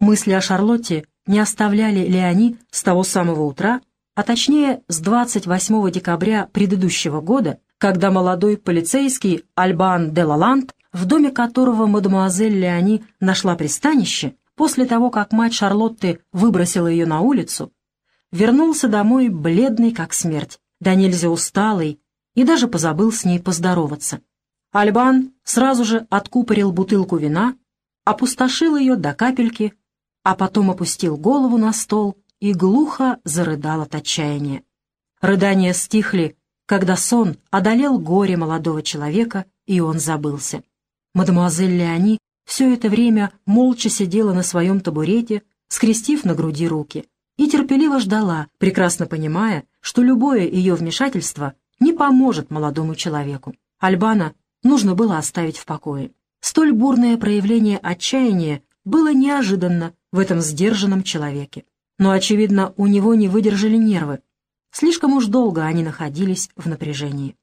Мысли о Шарлотте не оставляли Леони с того самого утра, а точнее с 28 декабря предыдущего года, когда молодой полицейский Альбан де Лаланд, в доме которого мадемуазель Леони нашла пристанище, после того, как мать Шарлотты выбросила ее на улицу, вернулся домой бледный как смерть, да нельзя усталый, и даже позабыл с ней поздороваться. Альбан сразу же откупорил бутылку вина, опустошил ее до капельки, а потом опустил голову на стол и глухо зарыдал от отчаяния. Рыдания стихли, когда сон одолел горе молодого человека, и он забылся. Мадемуазель Леони все это время молча сидела на своем табурете, скрестив на груди руки, и терпеливо ждала, прекрасно понимая, что любое ее вмешательство не поможет молодому человеку. Альбана нужно было оставить в покое. Столь бурное проявление отчаяния было неожиданно в этом сдержанном человеке. Но, очевидно, у него не выдержали нервы. Слишком уж долго они находились в напряжении.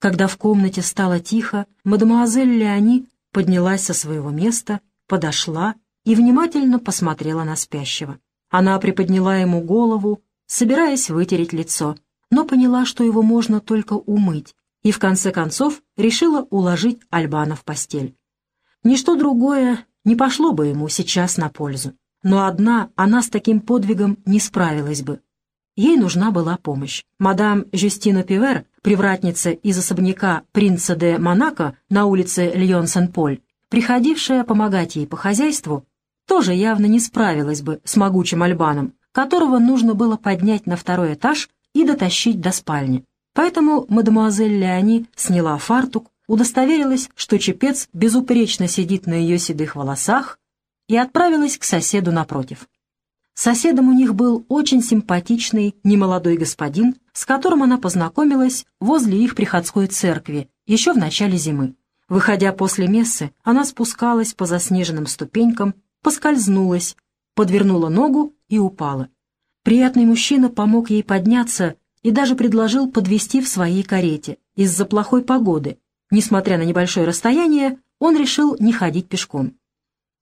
Когда в комнате стало тихо, мадемуазель Леони поднялась со своего места, подошла и внимательно посмотрела на спящего. Она приподняла ему голову, собираясь вытереть лицо, но поняла, что его можно только умыть, и в конце концов решила уложить Альбана в постель. Ничто другое не пошло бы ему сейчас на пользу. Но одна она с таким подвигом не справилась бы. Ей нужна была помощь. Мадам Жюстина Пивер, привратница из особняка принца де Монако на улице Льон-Сен-Поль, приходившая помогать ей по хозяйству, тоже явно не справилась бы с могучим Альбаном, которого нужно было поднять на второй этаж и дотащить до спальни. Поэтому мадемуазель Леони сняла фартук, удостоверилась, что чепец безупречно сидит на ее седых волосах, и отправилась к соседу напротив. Соседом у них был очень симпатичный немолодой господин, с которым она познакомилась возле их приходской церкви еще в начале зимы. Выходя после мессы, она спускалась по заснеженным ступенькам, поскользнулась, подвернула ногу и упала. Приятный мужчина помог ей подняться и даже предложил подвести в своей карете из-за плохой погоды. Несмотря на небольшое расстояние, он решил не ходить пешком.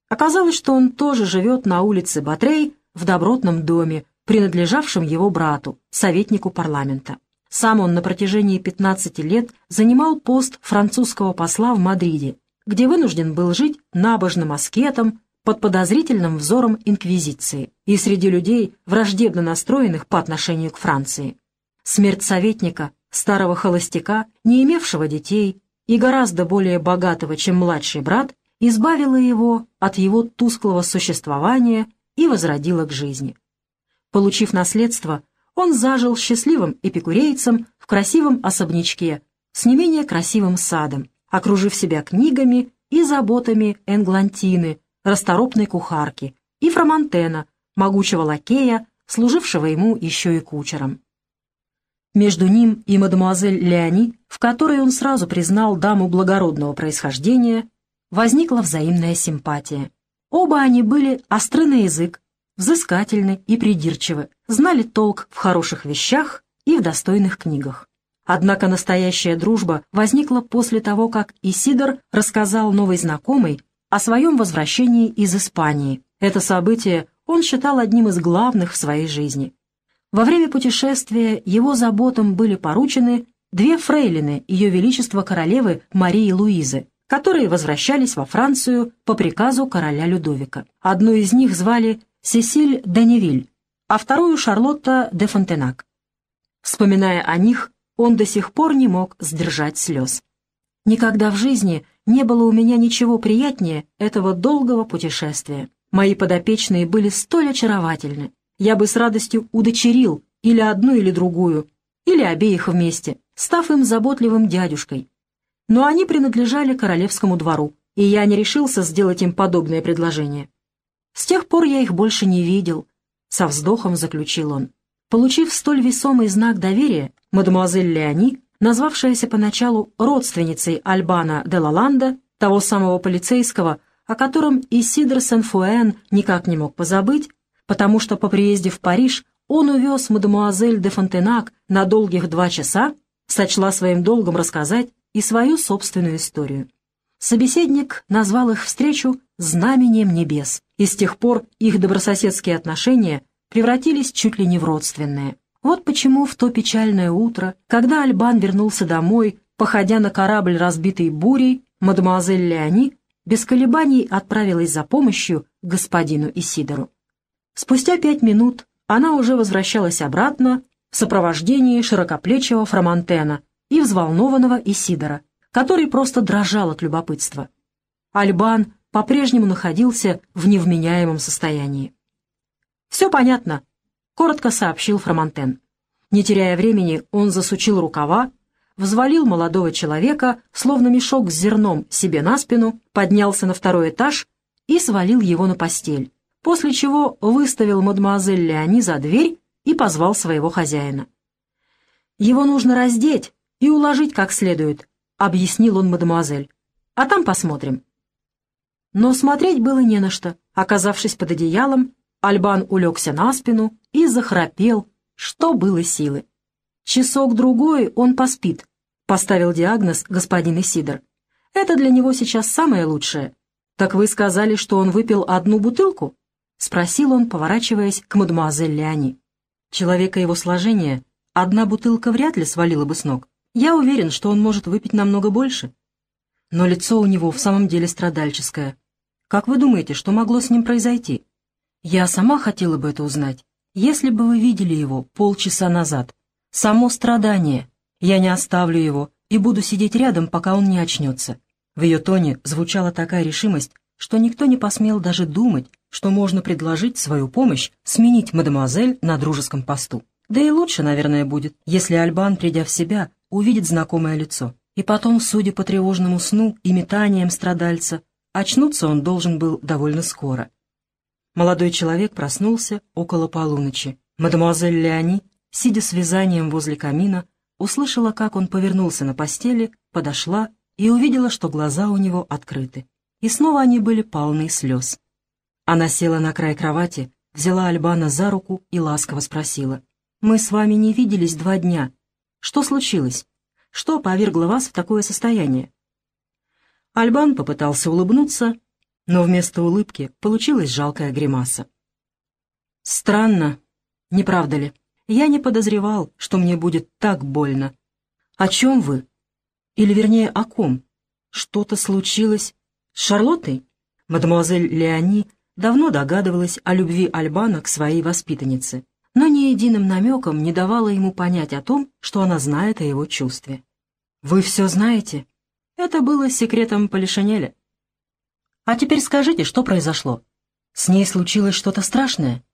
Оказалось, что он тоже живет на улице Батрей в добротном доме, принадлежавшем его брату, советнику парламента. Сам он на протяжении 15 лет занимал пост французского посла в Мадриде, где вынужден был жить набожным аскетом под подозрительным взором инквизиции и среди людей, враждебно настроенных по отношению к Франции. Смерть советника, старого холостяка, не имевшего детей и гораздо более богатого, чем младший брат, избавила его от его тусклого существования и возродила к жизни. Получив наследство, он зажил счастливым эпикурейцем в красивом особнячке с не менее красивым садом, окружив себя книгами и заботами Энглантины, расторопной кухарки, и Фромантена, могучего лакея, служившего ему еще и кучером. Между ним и мадемуазель Леони, в которой он сразу признал даму благородного происхождения, возникла взаимная симпатия. Оба они были остры на язык, взыскательны и придирчивы, знали толк в хороших вещах и в достойных книгах. Однако настоящая дружба возникла после того, как Исидор рассказал новой знакомой о своем возвращении из Испании. Это событие он считал одним из главных в своей жизни. Во время путешествия его заботам были поручены две фрейлины Ее Величества Королевы Марии Луизы, которые возвращались во Францию по приказу короля Людовика. Одну из них звали Сесиль Даневиль, а вторую Шарлотта де Фонтенак. Вспоминая о них, он до сих пор не мог сдержать слез. Никогда в жизни не было у меня ничего приятнее этого долгого путешествия. Мои подопечные были столь очаровательны. Я бы с радостью удочерил или одну, или другую, или обеих вместе, став им заботливым дядюшкой, но они принадлежали королевскому двору, и я не решился сделать им подобное предложение. С тех пор я их больше не видел, — со вздохом заключил он. Получив столь весомый знак доверия, мадемуазель Леони, назвавшаяся поначалу родственницей Альбана де Лаланда, того самого полицейского, о котором Исидр Сен-Фуэн никак не мог позабыть, потому что по приезде в Париж он увез мадемуазель де Фонтенак на долгих два часа, сочла своим долгом рассказать и свою собственную историю. Собеседник назвал их встречу «знаменем небес». и с тех пор их добрососедские отношения превратились чуть ли не в родственные. Вот почему в то печальное утро, когда Альбан вернулся домой, походя на корабль, разбитый бурей, мадемуазель Леони без колебаний отправилась за помощью к господину Исидору. Спустя пять минут она уже возвращалась обратно в сопровождении широкоплечего Фромантена и взволнованного Исидора, который просто дрожал от любопытства. Альбан по-прежнему находился в невменяемом состоянии. «Все понятно», — коротко сообщил Фромантен. Не теряя времени, он засучил рукава, взвалил молодого человека, словно мешок с зерном, себе на спину, поднялся на второй этаж и свалил его на постель, после чего выставил мадемуазель Леони за дверь и позвал своего хозяина. «Его нужно раздеть и уложить как следует», — объяснил он мадемуазель. «А там посмотрим». Но смотреть было не на что. Оказавшись под одеялом, Альбан улегся на спину и захрапел, что было силы. «Часок-другой он поспит», — поставил диагноз господин Исидор. «Это для него сейчас самое лучшее». «Так вы сказали, что он выпил одну бутылку?» — спросил он, поворачиваясь к мадемуазель Леони. Человека его сложения одна бутылка вряд ли свалила бы с ног. Я уверен, что он может выпить намного больше. Но лицо у него в самом деле страдальческое. Как вы думаете, что могло с ним произойти? Я сама хотела бы это узнать. Если бы вы видели его полчаса назад. Само страдание. Я не оставлю его и буду сидеть рядом, пока он не очнется. В ее тоне звучала такая решимость, что никто не посмел даже думать, что можно предложить свою помощь сменить мадемуазель на дружеском посту. Да и лучше, наверное, будет, если Альбан, придя в себя, увидит знакомое лицо. И потом, судя по тревожному сну и метаниям страдальца, очнуться он должен был довольно скоро. Молодой человек проснулся около полуночи. Мадемуазель Леони, сидя с вязанием возле камина, услышала, как он повернулся на постели, подошла и увидела, что глаза у него открыты. И снова они были полны слез. Она села на край кровати, взяла Альбана за руку и ласково спросила. «Мы с вами не виделись два дня. Что случилось? Что повергло вас в такое состояние?» Альбан попытался улыбнуться, но вместо улыбки получилась жалкая гримаса. «Странно, не правда ли? Я не подозревал, что мне будет так больно. О чем вы? Или, вернее, о ком? Что-то случилось с Шарлоттой?» Мадемуазель Леони давно догадывалась о любви Альбана к своей воспитаннице, но ни единым намеком не давала ему понять о том, что она знает о его чувстве. «Вы все знаете?» Это было секретом Полишинеля. «А теперь скажите, что произошло? С ней случилось что-то страшное?»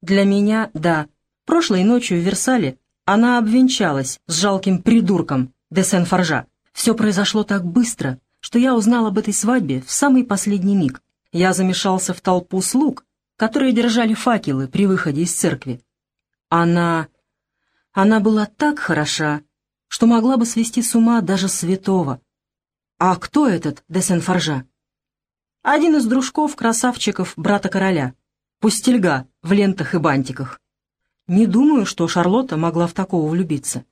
«Для меня — да. Прошлой ночью в Версале она обвенчалась с жалким придурком де Сен-Форжа. Все произошло так быстро, что я узнал об этой свадьбе в самый последний миг. Я замешался в толпу слуг, которые держали факелы при выходе из церкви. Она... она была так хороша, что могла бы свести с ума даже святого. А кто этот де Сен-Форжа? Один из дружков-красавчиков брата короля, пустельга в лентах и бантиках. Не думаю, что Шарлотта могла в такого влюбиться.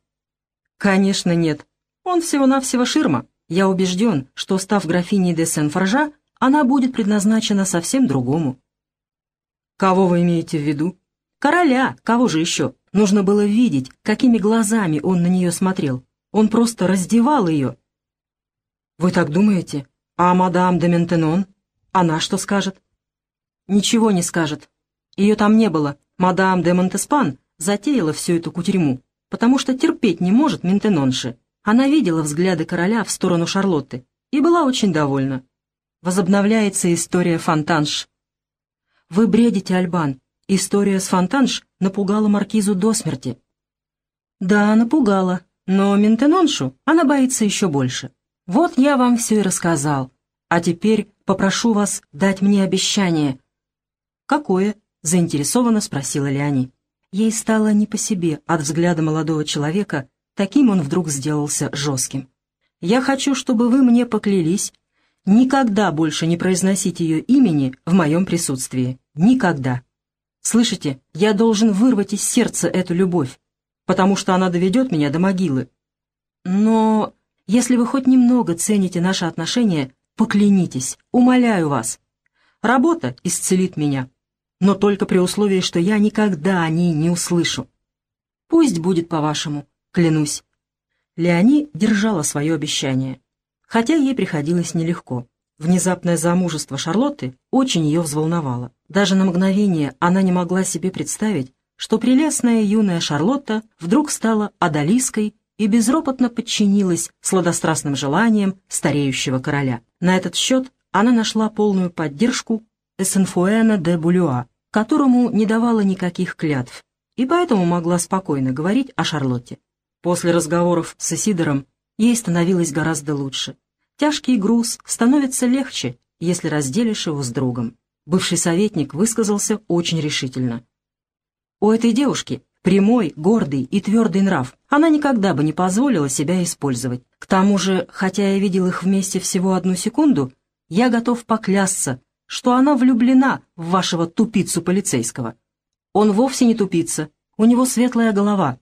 Конечно, нет. Он всего-навсего ширма. Я убежден, что, став графиней де Сен-Форжа, она будет предназначена совсем другому. Кого вы имеете в виду? Короля, кого же еще? Нужно было видеть, какими глазами он на нее смотрел. Он просто раздевал ее. Вы так думаете? А мадам де Ментенон? Она что скажет? Ничего не скажет. Ее там не было. Мадам де Монтеспан затеяла всю эту кутерьму, потому что терпеть не может Ментенонши. Она видела взгляды короля в сторону Шарлотты и была очень довольна. Возобновляется история Фонтанш. Вы бредите, Альбан. История с Фонтанш напугала маркизу до смерти. Да, напугала, но Ментеноншу она боится еще больше. Вот я вам все и рассказал. А теперь попрошу вас дать мне обещание. Какое? Заинтересованно спросила Леони. Ей стало не по себе от взгляда молодого человека, таким он вдруг сделался жестким. «Я хочу, чтобы вы мне поклялись, никогда больше не произносить ее имени в моем присутствии. Никогда. Слышите, я должен вырвать из сердца эту любовь, потому что она доведет меня до могилы. Но если вы хоть немного цените наши отношения, поклянитесь, умоляю вас. Работа исцелит меня, но только при условии, что я никогда о ней не услышу. Пусть будет по-вашему, клянусь. Леони держала свое обещание, хотя ей приходилось нелегко. Внезапное замужество Шарлотты очень ее взволновало. Даже на мгновение она не могла себе представить, что прелестная юная Шарлотта вдруг стала одолиской и безропотно подчинилась сладострастным желаниям стареющего короля. На этот счет она нашла полную поддержку Эссенфуэна де Булюа, которому не давала никаких клятв, и поэтому могла спокойно говорить о Шарлотте. После разговоров с Исидором ей становилось гораздо лучше. Тяжкий груз становится легче, если разделишь его с другом. Бывший советник высказался очень решительно. У этой девушки прямой, гордый и твердый нрав. Она никогда бы не позволила себя использовать. К тому же, хотя я видел их вместе всего одну секунду, я готов поклясться, что она влюблена в вашего тупицу полицейского. Он вовсе не тупица, у него светлая голова,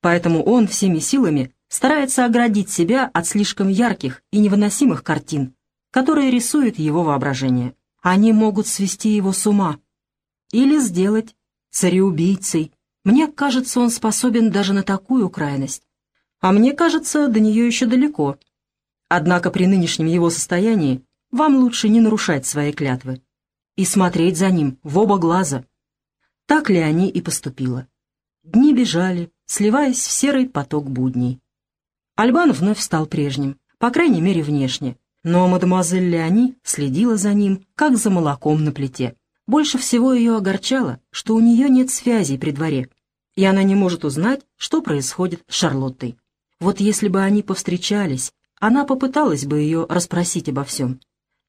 поэтому он всеми силами старается оградить себя от слишком ярких и невыносимых картин, которые рисует его воображение. Они могут свести его с ума или сделать цареубийцей. Мне кажется, он способен даже на такую крайность. А мне кажется, до нее еще далеко. Однако при нынешнем его состоянии вам лучше не нарушать свои клятвы и смотреть за ним в оба глаза. Так ли они и поступила. Дни бежали, сливаясь в серый поток будней. Альбан вновь стал прежним, по крайней мере внешне, но мадемуазель Леони следила за ним, как за молоком на плите. Больше всего ее огорчало, что у нее нет связей при дворе, и она не может узнать, что происходит с Шарлоттой. Вот если бы они повстречались, она попыталась бы ее расспросить обо всем.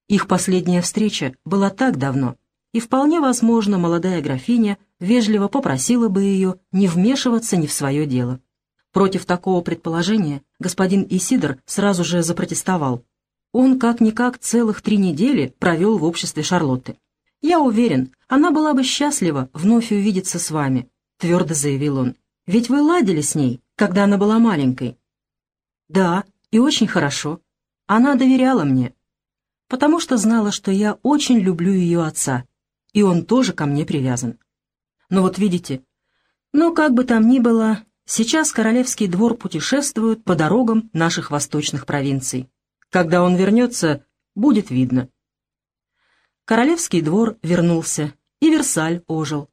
Их последняя встреча была так давно, и вполне возможно молодая графиня вежливо попросила бы ее не вмешиваться ни в свое дело. Против такого предположения господин Исидор сразу же запротестовал. Он как-никак целых три недели провел в обществе Шарлотты. «Я уверен, она была бы счастлива вновь увидеться с вами», — твердо заявил он. «Ведь вы ладили с ней, когда она была маленькой». «Да, и очень хорошо. Она доверяла мне, потому что знала, что я очень люблю ее отца, и он тоже ко мне привязан. Но вот видите, но как бы там ни было, сейчас королевский двор путешествует по дорогам наших восточных провинций. Когда он вернется, будет видно. Королевский двор вернулся, и Версаль ожил.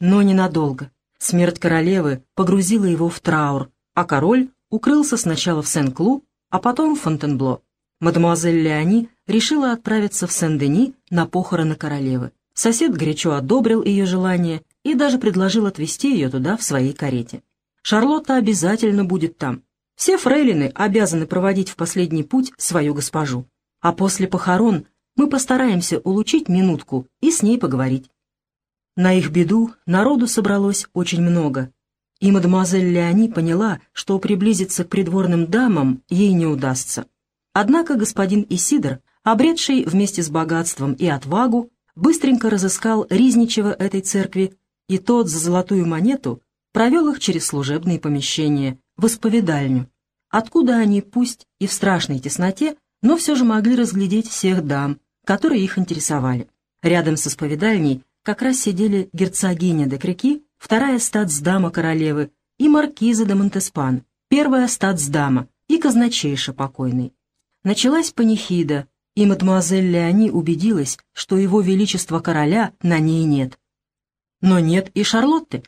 Но ненадолго. Смерть королевы погрузила его в траур, а король укрылся сначала в Сен-Клу, а потом в Фонтенбло. Мадемуазель Леони решила отправиться в Сен-Дени на похороны королевы. Сосед горячо одобрил ее желание и даже предложил отвезти ее туда в своей карете. Шарлотта обязательно будет там. Все фрейлины обязаны проводить в последний путь свою госпожу. А после похорон мы постараемся улучить минутку и с ней поговорить. На их беду народу собралось очень много, и мадемуазель Леони поняла, что приблизиться к придворным дамам ей не удастся. Однако господин Исидор, обретший вместе с богатством и отвагу, быстренько разыскал Ризничева этой церкви, и тот за золотую монету провел их через служебные помещения, в исповедальню, откуда они, пусть и в страшной тесноте, но все же могли разглядеть всех дам, которые их интересовали. Рядом с исповедальней как раз сидели герцогиня де Крики, вторая статсдама королевы, и маркиза де Монтеспан, первая статсдама и казначейша покойный. Началась панихида, и мадемуазель Леони убедилась, что его величество короля на ней нет. Но нет и Шарлотты.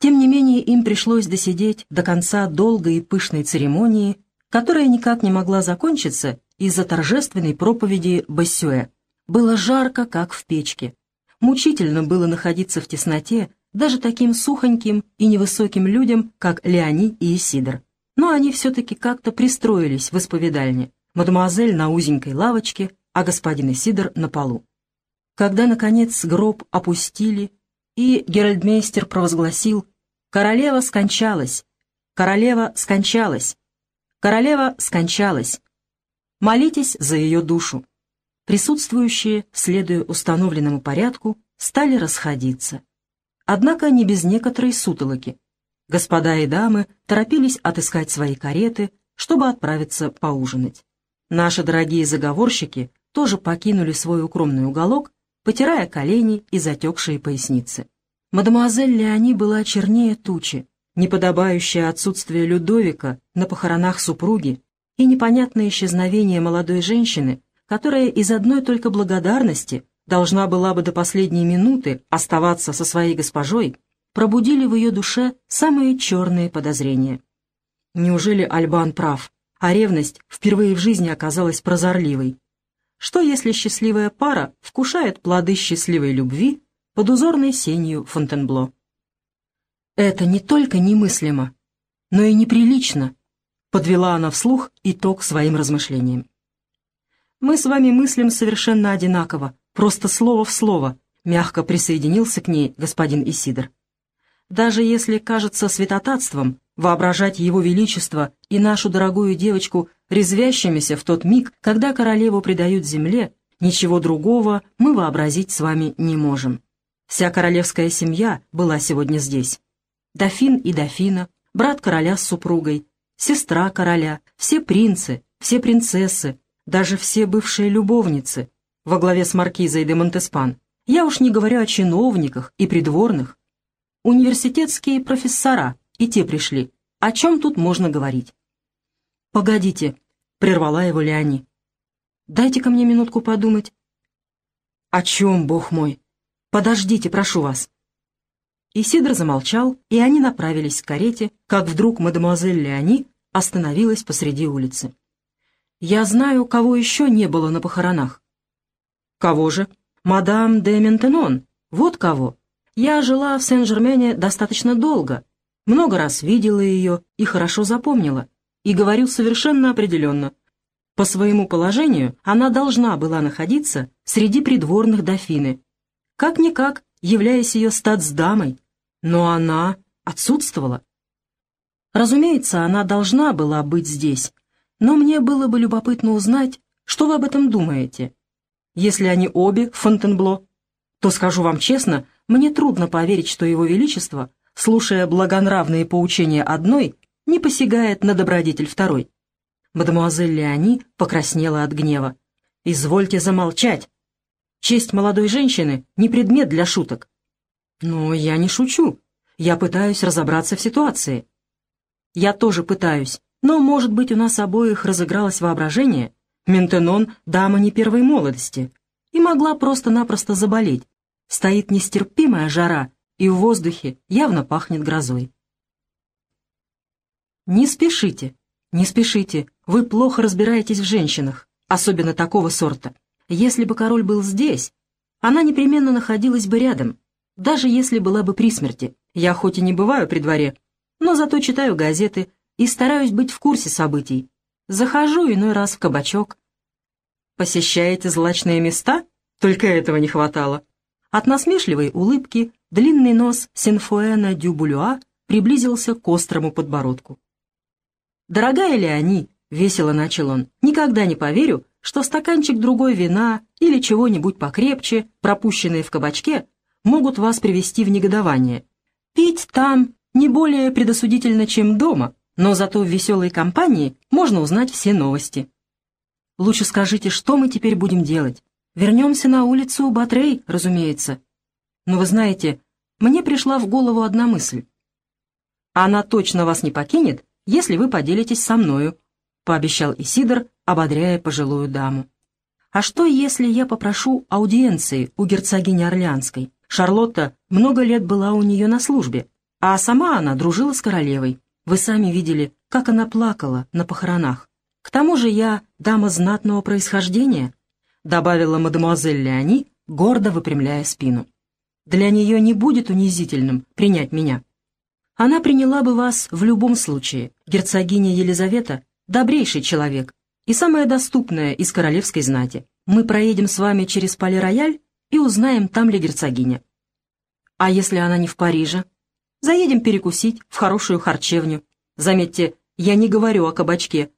Тем не менее, им пришлось досидеть до конца долгой и пышной церемонии, которая никак не могла закончиться из-за торжественной проповеди Бассюэ. Было жарко, как в печке. Мучительно было находиться в тесноте даже таким сухоньким и невысоким людям, как Леони и Исидор. Но они все-таки как-то пристроились в исповедальне мадемуазель на узенькой лавочке, а господин Исидор на полу. Когда, наконец, гроб опустили, и геральдмейстер провозгласил «Королева скончалась! Королева скончалась! Королева скончалась! Молитесь за ее душу!» Присутствующие, следуя установленному порядку, стали расходиться. Однако не без некоторой сутолоки. Господа и дамы торопились отыскать свои кареты, чтобы отправиться поужинать. Наши дорогие заговорщики тоже покинули свой укромный уголок потирая колени и затекшие поясницы. Мадемуазель Леони была чернее тучи, неподобающее отсутствие Людовика на похоронах супруги и непонятное исчезновение молодой женщины, которая из одной только благодарности должна была бы до последней минуты оставаться со своей госпожой, пробудили в ее душе самые черные подозрения. Неужели Альбан прав, а ревность впервые в жизни оказалась прозорливой? Что если счастливая пара вкушает плоды счастливой любви под узорной сенью Фонтенбло? Это не только немыслимо, но и неприлично, подвела она вслух итог своим размышлениям. Мы с вами мыслим совершенно одинаково, просто слово в слово, мягко присоединился к ней господин Исидор. Даже если кажется святотатством воображать его величество и нашу дорогую девочку резвящимися в тот миг, когда королеву предают земле, ничего другого мы вообразить с вами не можем. Вся королевская семья была сегодня здесь. Дофин и дофина, брат короля с супругой, сестра короля, все принцы, все принцессы, даже все бывшие любовницы, во главе с маркизой де Монтеспан. Я уж не говорю о чиновниках и придворных. Университетские профессора, и те пришли. О чем тут можно говорить? «Погодите», — прервала его Леони. «Дайте-ка мне минутку подумать». «О чем, бог мой? Подождите, прошу вас». Исидор замолчал, и они направились к карете, как вдруг мадемуазель Леони остановилась посреди улицы. «Я знаю, кого еще не было на похоронах». «Кого же?» «Мадам де Ментенон. Вот кого. Я жила в Сен-Жермене достаточно долго, много раз видела ее и хорошо запомнила, и говорю совершенно определенно. По своему положению она должна была находиться среди придворных дофины, как-никак являясь ее статсдамой, но она отсутствовала. Разумеется, она должна была быть здесь, но мне было бы любопытно узнать, что вы об этом думаете. Если они обе Фонтенбло, то, скажу вам честно, мне трудно поверить, что Его Величество, слушая благонравные поучения одной, не посягает на добродетель второй. Мадемуазель Леони покраснела от гнева. «Извольте замолчать. Честь молодой женщины — не предмет для шуток». «Но я не шучу. Я пытаюсь разобраться в ситуации». «Я тоже пытаюсь, но, может быть, у нас обоих разыгралось воображение. Ментенон — дама не первой молодости и могла просто-напросто заболеть, Стоит нестерпимая жара, и в воздухе явно пахнет грозой. Не спешите, не спешите, вы плохо разбираетесь в женщинах, особенно такого сорта. Если бы король был здесь, она непременно находилась бы рядом, даже если была бы при смерти. Я хоть и не бываю при дворе, но зато читаю газеты и стараюсь быть в курсе событий. Захожу иной раз в кабачок. Посещаете злачные места? Только этого не хватало. От насмешливой улыбки длинный нос Синфуэна Дюбулюа приблизился к острому подбородку. «Дорогая Леони», — весело начал он, — «никогда не поверю, что стаканчик другой вина или чего-нибудь покрепче, пропущенные в кабачке, могут вас привести в негодование. Пить там не более предосудительно, чем дома, но зато в веселой компании можно узнать все новости. Лучше скажите, что мы теперь будем делать? Вернемся на улицу Батрей, разумеется. Но вы знаете, мне пришла в голову одна мысль. Она точно вас не покинет, если вы поделитесь со мною, пообещал Исидор, ободряя пожилую даму. А что, если я попрошу аудиенции у герцогини Орлеанской? Шарлотта много лет была у нее на службе, а сама она дружила с королевой. Вы сами видели, как она плакала на похоронах. К тому же я дама знатного происхождения, добавила мадемуазель Леони, гордо выпрямляя спину. «Для нее не будет унизительным принять меня. Она приняла бы вас в любом случае. Герцогиня Елизавета — добрейший человек и самая доступная из королевской знати. Мы проедем с вами через Пале-Рояль и узнаем, там ли герцогиня. А если она не в Париже? Заедем перекусить в хорошую харчевню. Заметьте, я не говорю о кабачке.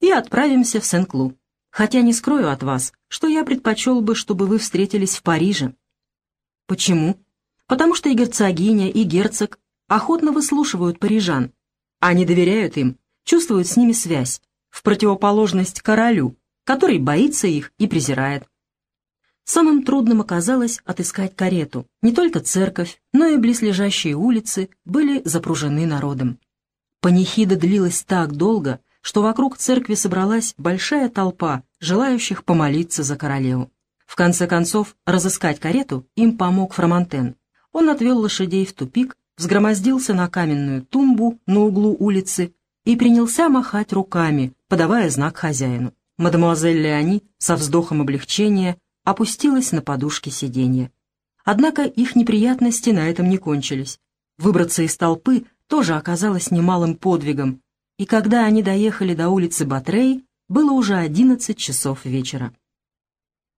И отправимся в Сен-Клу хотя не скрою от вас, что я предпочел бы, чтобы вы встретились в Париже». «Почему?» «Потому что и герцогиня, и герцог охотно выслушивают парижан. Они доверяют им, чувствуют с ними связь, в противоположность королю, который боится их и презирает. Самым трудным оказалось отыскать карету. Не только церковь, но и близлежащие улицы были запружены народом. Панихида длилась так долго, что вокруг церкви собралась большая толпа, желающих помолиться за королеву. В конце концов, разыскать карету им помог Фромантен. Он отвел лошадей в тупик, взгромоздился на каменную тумбу на углу улицы и принялся махать руками, подавая знак хозяину. Мадемуазель Леони со вздохом облегчения опустилась на подушки сиденья. Однако их неприятности на этом не кончились. Выбраться из толпы тоже оказалось немалым подвигом, и когда они доехали до улицы Батрей, было уже одиннадцать часов вечера.